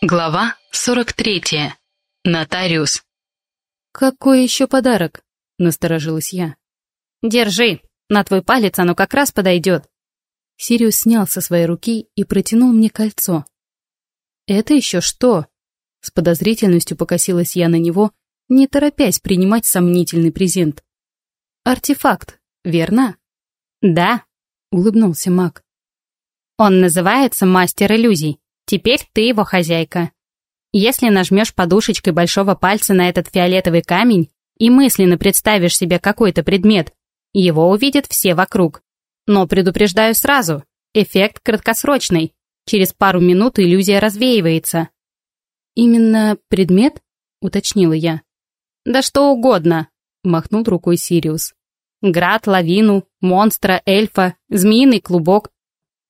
Глава 43. Нотариус. «Какой еще подарок?» — насторожилась я. «Держи, на твой палец оно как раз подойдет». Сириус снял со своей руки и протянул мне кольцо. «Это еще что?» С подозрительностью покосилась я на него, не торопясь принимать сомнительный презент. «Артефакт, верно?» «Да», — улыбнулся маг. «Он называется мастер иллюзий. Теперь ты его хозяйка. Если нажмешь подушечкой большого пальца на этот фиолетовый камень и мысленно представишь себе какой-то предмет, его увидят все вокруг. Но предупреждаю сразу, эффект краткосрочный. Через пару минут иллюзия развеивается. «Именно предмет?» — уточнила я. «Да что угодно», — махнул рукой Сириус. «Град, лавину, монстра, эльфа, змеиный клубок.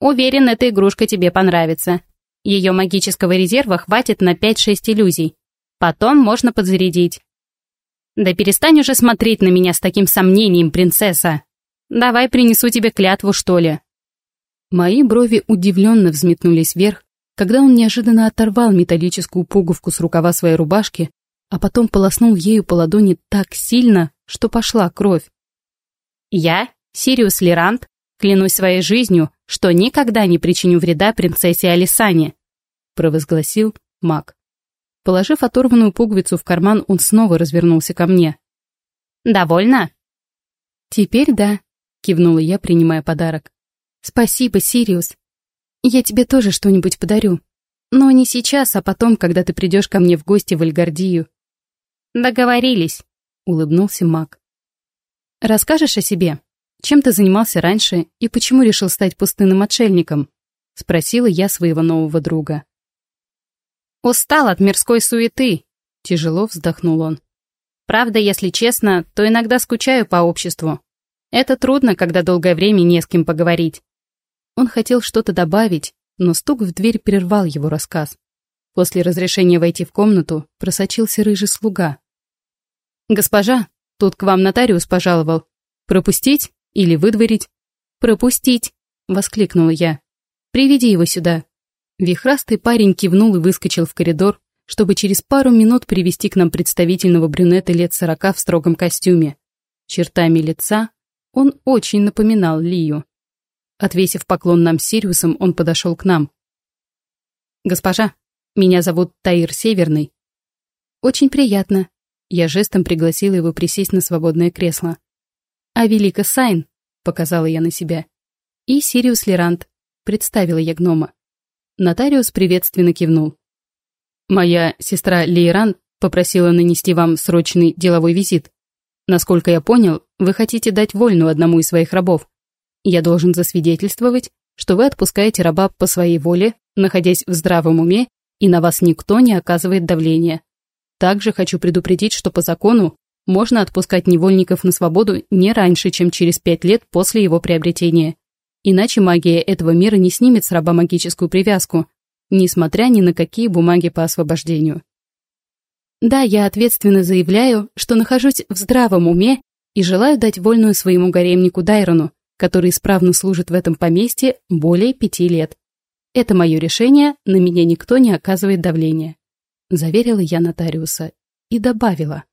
Уверен, эта игрушка тебе понравится. Ее магического резерва хватит на 5-6 иллюзий. Потом можно подзарядить. Да перестань уже смотреть на меня с таким сомнением, принцесса. Давай принесу тебе клятву, что ли. Мои брови удивленно взметнулись вверх, когда он неожиданно оторвал металлическую пуговку с рукава своей рубашки, а потом полоснул ею по ладони так сильно, что пошла кровь. Я, Сириус Лерант, клянусь своей жизнью, что никогда не причиню вреда принцессе Алисане», — провозгласил маг. Положив оторванную пуговицу в карман, он снова развернулся ко мне. «Довольно?» «Теперь да», — кивнула я, принимая подарок. «Спасибо, Сириус. Я тебе тоже что-нибудь подарю. Но не сейчас, а потом, когда ты придешь ко мне в гости в Эльгардию». «Договорились», — улыбнулся маг. «Расскажешь о себе?» «Чем ты занимался раньше и почему решил стать пустынным отшельником?» — спросила я своего нового друга. «Устал от мирской суеты», — тяжело вздохнул он. «Правда, если честно, то иногда скучаю по обществу. Это трудно, когда долгое время не с кем поговорить». Он хотел что-то добавить, но стук в дверь прервал его рассказ. После разрешения войти в комнату просочился рыжий слуга. «Госпожа, тут к вам нотариус пожаловал. Пропустить?» Или выдворить? Пропустить!» — воскликнула я. «Приведи его сюда». Вихрастый парень кивнул и выскочил в коридор, чтобы через пару минут привести к нам представительного брюнета лет сорока в строгом костюме. Чертами лица он очень напоминал Лию. Отвесив поклон нам с Сириусом, он подошел к нам. «Госпожа, меня зовут Таир Северный». «Очень приятно». Я жестом пригласила его присесть на свободное кресло. «Авелика Сайн», — показала я на себя. «И Сириус Лерант», — представила я гнома. Нотариус приветственно кивнул. «Моя сестра Лейран попросила нанести вам срочный деловой визит. Насколько я понял, вы хотите дать вольную одному из своих рабов. Я должен засвидетельствовать, что вы отпускаете раба по своей воле, находясь в здравом уме, и на вас никто не оказывает давления. Также хочу предупредить, что по закону можно отпускать невольников на свободу не раньше, чем через пять лет после его приобретения. Иначе магия этого мира не снимет с раба магическую привязку, несмотря ни на какие бумаги по освобождению. Да, я ответственно заявляю, что нахожусь в здравом уме и желаю дать вольную своему гаремнику Дайрону, который исправно служит в этом поместье более пяти лет. Это мое решение, на меня никто не оказывает давления. Заверила я нотариуса и добавила.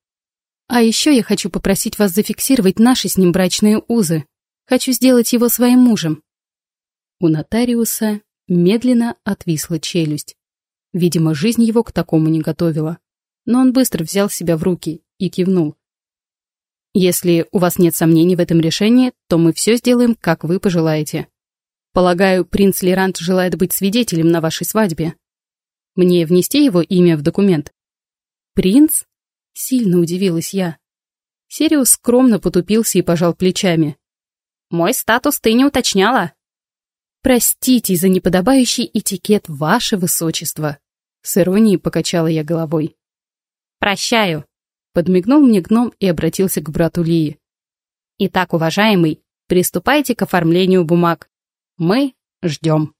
А еще я хочу попросить вас зафиксировать наши с ним брачные узы. Хочу сделать его своим мужем». У нотариуса медленно отвисла челюсть. Видимо, жизнь его к такому не готовила. Но он быстро взял себя в руки и кивнул. «Если у вас нет сомнений в этом решении, то мы все сделаем, как вы пожелаете. Полагаю, принц Лерант желает быть свидетелем на вашей свадьбе. Мне внести его имя в документ?» «Принц?» Сильно удивилась я. Сириус скромно потупился и пожал плечами. «Мой статус ты не уточняла». «Простите за неподобающий этикет, ваше высочество», — с иронией покачала я головой. «Прощаю», — подмигнул мне гном и обратился к брату Лии. «Итак, уважаемый, приступайте к оформлению бумаг. Мы ждем».